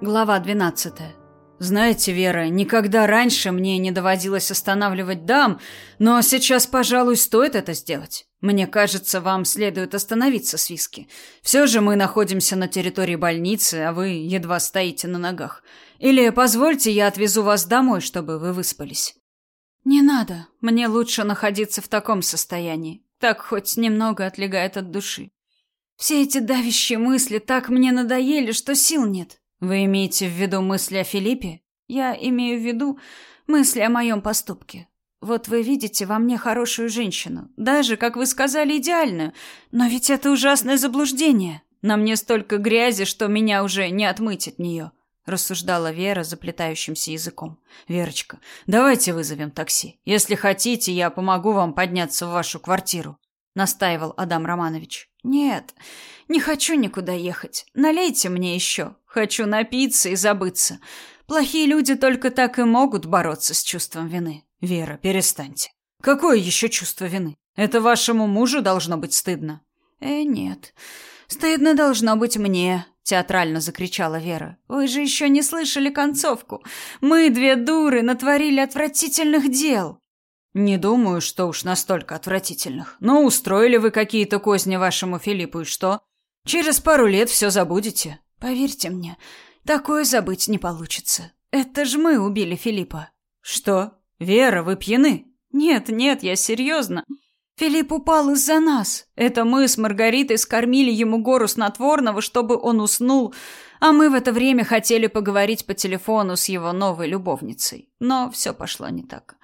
Глава 12. Знаете, Вера, никогда раньше мне не доводилось останавливать дам, но сейчас, пожалуй, стоит это сделать. Мне кажется, вам следует остановиться с виски. Все же мы находимся на территории больницы, а вы едва стоите на ногах. Или позвольте, я отвезу вас домой, чтобы вы выспались. Не надо. Мне лучше находиться в таком состоянии. Так хоть немного отлегает от души. Все эти давящие мысли так мне надоели, что сил нет. Вы имеете в виду мысли о Филиппе? Я имею в виду мысли о моем поступке. Вот вы видите во мне хорошую женщину, даже, как вы сказали, идеальную. Но ведь это ужасное заблуждение. На мне столько грязи, что меня уже не отмыть от нее, рассуждала Вера заплетающимся языком. Верочка, давайте вызовем такси. Если хотите, я помогу вам подняться в вашу квартиру, настаивал Адам Романович. Нет, не хочу никуда ехать. Налейте мне еще. Хочу напиться и забыться. Плохие люди только так и могут бороться с чувством вины. Вера, перестаньте. Какое еще чувство вины? Это вашему мужу должно быть стыдно. Э, нет. Стыдно должно быть мне, театрально закричала Вера. Вы же еще не слышали концовку. Мы, две дуры, натворили отвратительных дел. Не думаю, что уж настолько отвратительных. Но устроили вы какие-то козни вашему Филиппу, и что? Через пару лет все забудете. Поверьте мне, такое забыть не получится. Это ж мы убили Филиппа. Что? Вера, вы пьяны? Нет, нет, я серьезно. Филипп упал из-за нас. Это мы с Маргаритой скормили ему гору снотворного, чтобы он уснул, а мы в это время хотели поговорить по телефону с его новой любовницей. Но все пошло не так.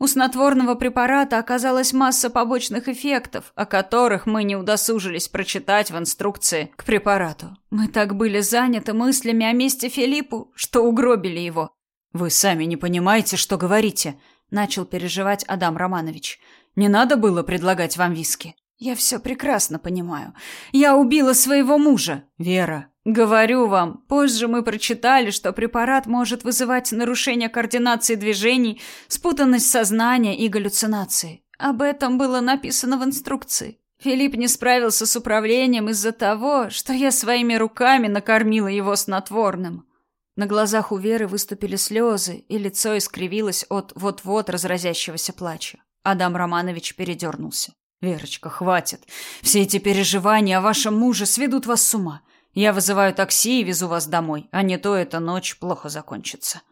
У снотворного препарата оказалась масса побочных эффектов, о которых мы не удосужились прочитать в инструкции к препарату. Мы так были заняты мыслями о месте Филиппу, что угробили его. Вы сами не понимаете, что говорите, начал переживать Адам Романович. Не надо было предлагать вам виски. Я все прекрасно понимаю. Я убила своего мужа, Вера. Говорю вам, позже мы прочитали, что препарат может вызывать нарушение координации движений, спутанность сознания и галлюцинации. Об этом было написано в инструкции. Филипп не справился с управлением из-за того, что я своими руками накормила его снотворным. На глазах у Веры выступили слезы, и лицо искривилось от вот-вот разразящегося плача. Адам Романович передернулся. «Верочка, хватит. Все эти переживания о вашем муже сведут вас с ума. Я вызываю такси и везу вас домой, а не то эта ночь плохо закончится.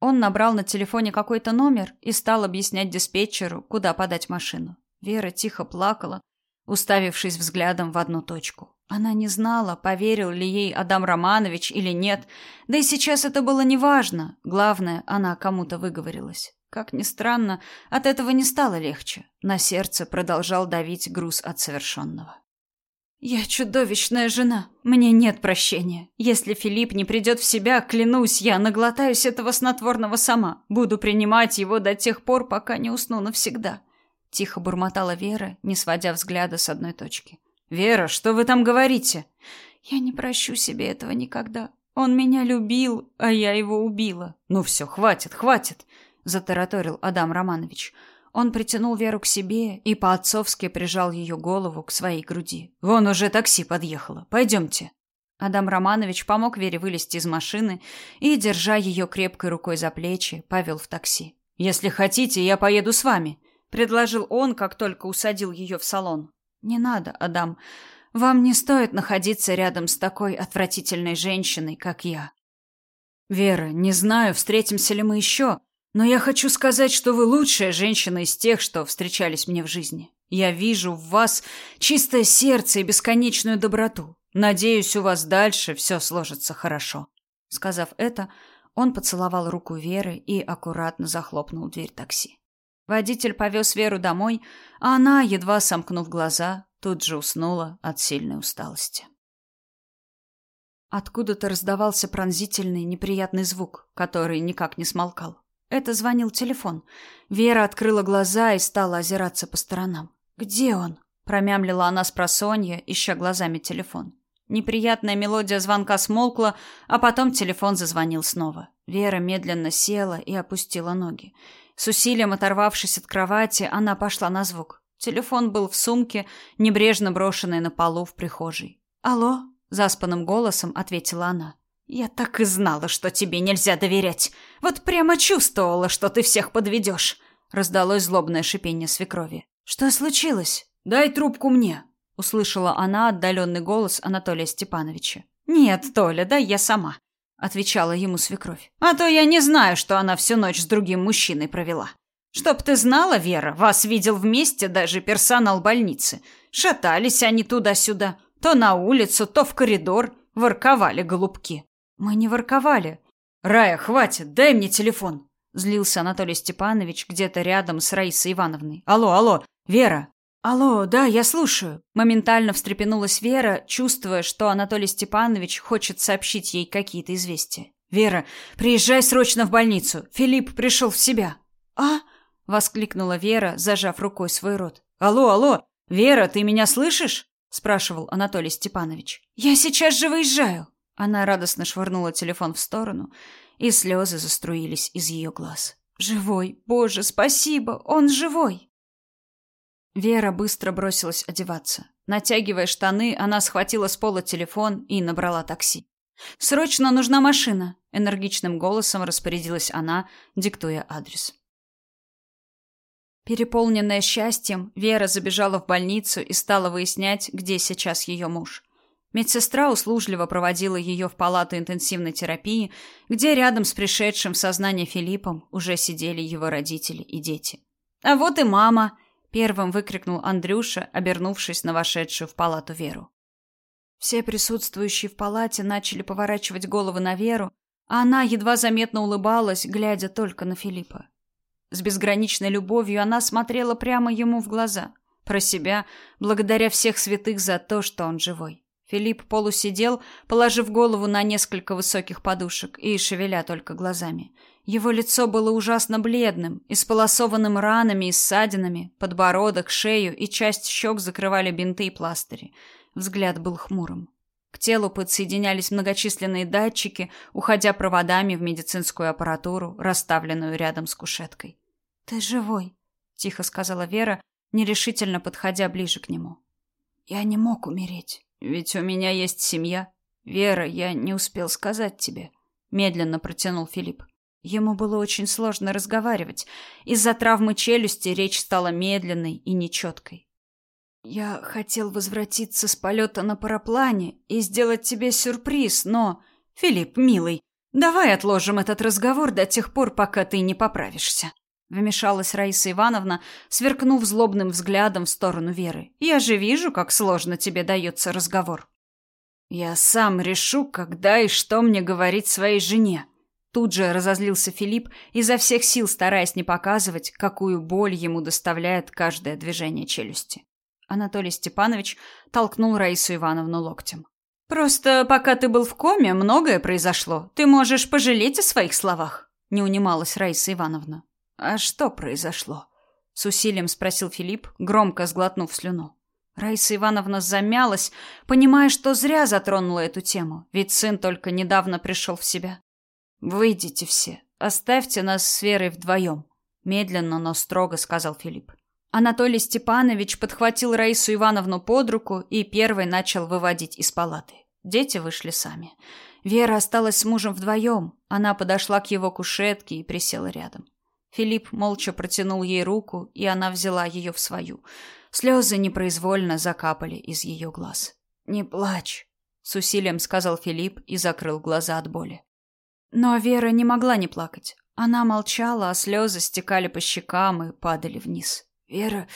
Он набрал на телефоне какой-то номер и стал объяснять диспетчеру, куда подать машину. Вера тихо плакала, уставившись взглядом в одну точку. Она не знала, поверил ли ей Адам Романович или нет, да и сейчас это было неважно. Главное, она кому-то выговорилась. Как ни странно, от этого не стало легче. На сердце продолжал давить груз от совершенного. Я чудовищная жена. Мне нет прощения. Если Филипп не придет в себя, клянусь, я наглотаюсь этого снотворного сама. Буду принимать его до тех пор, пока не усну навсегда. Тихо бурмотала Вера, не сводя взгляда с одной точки. Вера, что вы там говорите? Я не прощу себе этого никогда. Он меня любил, а я его убила. Ну все, хватит, хватит, затараторил Адам Романович. Он притянул Веру к себе и по-отцовски прижал ее голову к своей груди. «Вон уже такси подъехало. Пойдемте». Адам Романович помог Вере вылезти из машины и, держа ее крепкой рукой за плечи, повел в такси. «Если хотите, я поеду с вами», — предложил он, как только усадил ее в салон. «Не надо, Адам. Вам не стоит находиться рядом с такой отвратительной женщиной, как я». «Вера, не знаю, встретимся ли мы еще», но я хочу сказать, что вы лучшая женщина из тех, что встречались мне в жизни. Я вижу в вас чистое сердце и бесконечную доброту. Надеюсь, у вас дальше все сложится хорошо. Сказав это, он поцеловал руку Веры и аккуратно захлопнул дверь такси. Водитель повез Веру домой, а она, едва сомкнув глаза, тут же уснула от сильной усталости. Откуда-то раздавался пронзительный, неприятный звук, который никак не смолкал. Это звонил телефон. Вера открыла глаза и стала озираться по сторонам. «Где он?» – промямлила она с просонья, ища глазами телефон. Неприятная мелодия звонка смолкла, а потом телефон зазвонил снова. Вера медленно села и опустила ноги. С усилием оторвавшись от кровати, она пошла на звук. Телефон был в сумке, небрежно брошенной на полу в прихожей. «Алло?» – заспанным голосом ответила она. «Я так и знала, что тебе нельзя доверять. Вот прямо чувствовала, что ты всех подведешь!» Раздалось злобное шипение свекрови. «Что случилось? Дай трубку мне!» Услышала она отдаленный голос Анатолия Степановича. «Нет, Толя, дай я сама», — отвечала ему свекровь. «А то я не знаю, что она всю ночь с другим мужчиной провела. Чтоб ты знала, Вера, вас видел вместе даже персонал больницы. Шатались они туда-сюда, то на улицу, то в коридор, ворковали голубки. Мы не ворковали. Рая, хватит, дай мне телефон. Злился Анатолий Степанович где-то рядом с Раисой Ивановной. Алло, алло, Вера. Алло, да, я слушаю. Моментально встрепенулась Вера, чувствуя, что Анатолий Степанович хочет сообщить ей какие-то известия. Вера, приезжай срочно в больницу. Филипп пришел в себя. А? воскликнула Вера, зажав рукой свой рот. Алло, алло, Вера, ты меня слышишь? спрашивал Анатолий Степанович. Я сейчас же выезжаю. Она радостно швырнула телефон в сторону, и слезы заструились из ее глаз. Живой, Боже, спасибо, он живой. Вера быстро бросилась одеваться. Натягивая штаны, она схватила с пола телефон и набрала такси. Срочно нужна машина, энергичным голосом распорядилась она, диктуя адрес. Переполненная счастьем, Вера забежала в больницу и стала выяснять, где сейчас ее муж. Медсестра услужливо проводила ее в палату интенсивной терапии, где рядом с пришедшим в сознание Филиппом уже сидели его родители и дети. «А вот и мама!» — первым выкрикнул Андрюша, обернувшись на вошедшую в палату Веру. Все присутствующие в палате начали поворачивать головы на Веру, а она едва заметно улыбалась, глядя только на Филиппа. С безграничной любовью она смотрела прямо ему в глаза, про себя, благодаря всех святых за то, что он живой. Филипп полусидел, положив голову на несколько высоких подушек и шевеля только глазами. Его лицо было ужасно бледным, исполосованным ранами и ссадинами, подбородок, шею и часть щек закрывали бинты и пластыри. Взгляд был хмурым. К телу подсоединялись многочисленные датчики, уходя проводами в медицинскую аппаратуру, расставленную рядом с кушеткой. «Ты живой», — тихо сказала Вера, нерешительно подходя ближе к нему. «Я не мог умереть, ведь у меня есть семья. Вера, я не успел сказать тебе», — медленно протянул Филипп. Ему было очень сложно разговаривать. Из-за травмы челюсти речь стала медленной и нечеткой. «Я хотел возвратиться с полета на параплане и сделать тебе сюрприз, но...» «Филипп, милый, давай отложим этот разговор до тех пор, пока ты не поправишься». Вмешалась Раиса Ивановна, сверкнув злобным взглядом в сторону Веры. «Я же вижу, как сложно тебе дается разговор». «Я сам решу, когда и что мне говорить своей жене». Тут же разозлился Филипп, изо всех сил стараясь не показывать, какую боль ему доставляет каждое движение челюсти. Анатолий Степанович толкнул Раису Ивановну локтем. «Просто пока ты был в коме, многое произошло. Ты можешь пожалеть о своих словах», — не унималась Раиса Ивановна. «А что произошло?» — с усилием спросил Филипп, громко сглотнув слюну. Раиса Ивановна замялась, понимая, что зря затронула эту тему, ведь сын только недавно пришел в себя. «Выйдите все, оставьте нас с Верой вдвоем», — медленно, но строго сказал Филипп. Анатолий Степанович подхватил Раису Ивановну под руку и первый начал выводить из палаты. Дети вышли сами. Вера осталась с мужем вдвоем. Она подошла к его кушетке и присела рядом. Филипп молча протянул ей руку, и она взяла ее в свою. Слезы непроизвольно закапали из ее глаз. «Не плачь», — с усилием сказал Филипп и закрыл глаза от боли. Но Вера не могла не плакать. Она молчала, а слезы стекали по щекам и падали вниз. «Вера,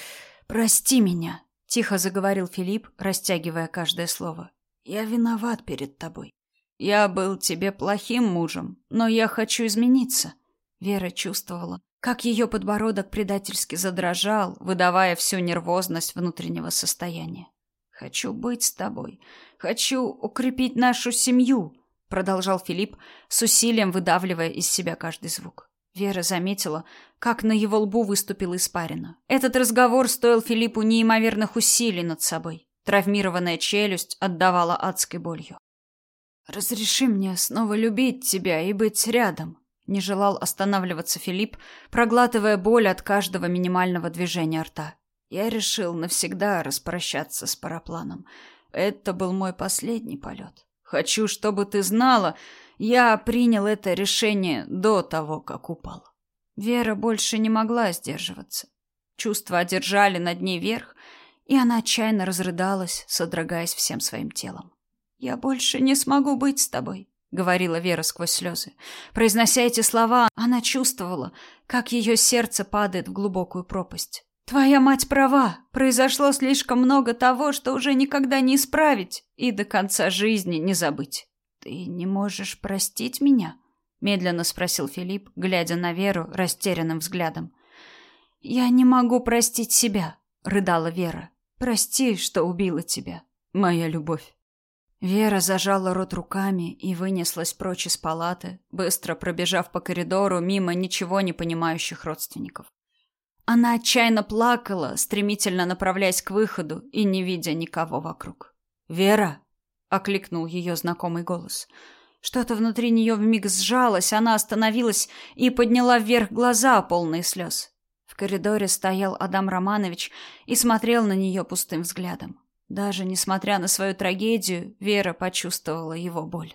прости меня», — тихо заговорил Филипп, растягивая каждое слово. «Я виноват перед тобой. Я был тебе плохим мужем, но я хочу измениться». Вера чувствовала, как ее подбородок предательски задрожал, выдавая всю нервозность внутреннего состояния. «Хочу быть с тобой. Хочу укрепить нашу семью», — продолжал Филипп, с усилием выдавливая из себя каждый звук. Вера заметила, как на его лбу выступила испарина. Этот разговор стоил Филиппу неимоверных усилий над собой. Травмированная челюсть отдавала адской болью. «Разреши мне снова любить тебя и быть рядом», не желал останавливаться Филипп, проглатывая боль от каждого минимального движения рта. Я решил навсегда распрощаться с парапланом. Это был мой последний полет. Хочу, чтобы ты знала, я принял это решение до того, как упал. Вера больше не могла сдерживаться. Чувства одержали над ней верх, и она отчаянно разрыдалась, содрогаясь всем своим телом. «Я больше не смогу быть с тобой», — говорила Вера сквозь слезы. Произнося эти слова, она чувствовала, как ее сердце падает в глубокую пропасть. «Твоя мать права. Произошло слишком много того, что уже никогда не исправить и до конца жизни не забыть. Ты не можешь простить меня?» — медленно спросил Филипп, глядя на Веру растерянным взглядом. «Я не могу простить себя», — рыдала Вера. «Прости, что убила тебя, моя любовь». Вера зажала рот руками и вынеслась прочь из палаты, быстро пробежав по коридору мимо ничего не понимающих родственников. Она отчаянно плакала, стремительно направляясь к выходу и не видя никого вокруг. «Вера!» — окликнул ее знакомый голос. Что-то внутри нее вмиг сжалось, она остановилась и подняла вверх глаза, полные слез. В коридоре стоял Адам Романович и смотрел на нее пустым взглядом. Даже несмотря на свою трагедию, Вера почувствовала его боль.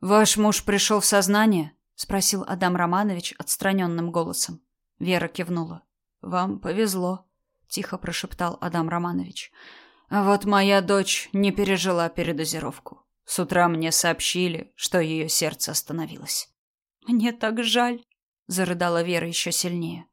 «Ваш муж пришел в сознание?» — спросил Адам Романович отстраненным голосом. Вера кивнула. «Вам повезло», — тихо прошептал Адам Романович. «А вот моя дочь не пережила передозировку. С утра мне сообщили, что ее сердце остановилось». «Мне так жаль», — зарыдала Вера еще сильнее.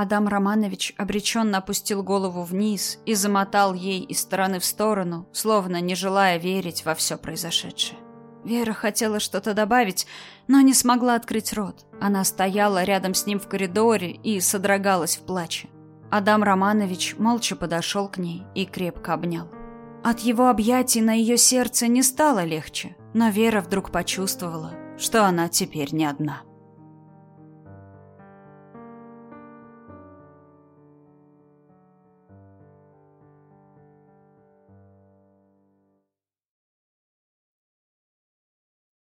Адам Романович обреченно опустил голову вниз и замотал ей из стороны в сторону, словно не желая верить во все произошедшее. Вера хотела что-то добавить, но не смогла открыть рот. Она стояла рядом с ним в коридоре и содрогалась в плаче. Адам Романович молча подошел к ней и крепко обнял. От его объятий на ее сердце не стало легче, но Вера вдруг почувствовала, что она теперь не одна.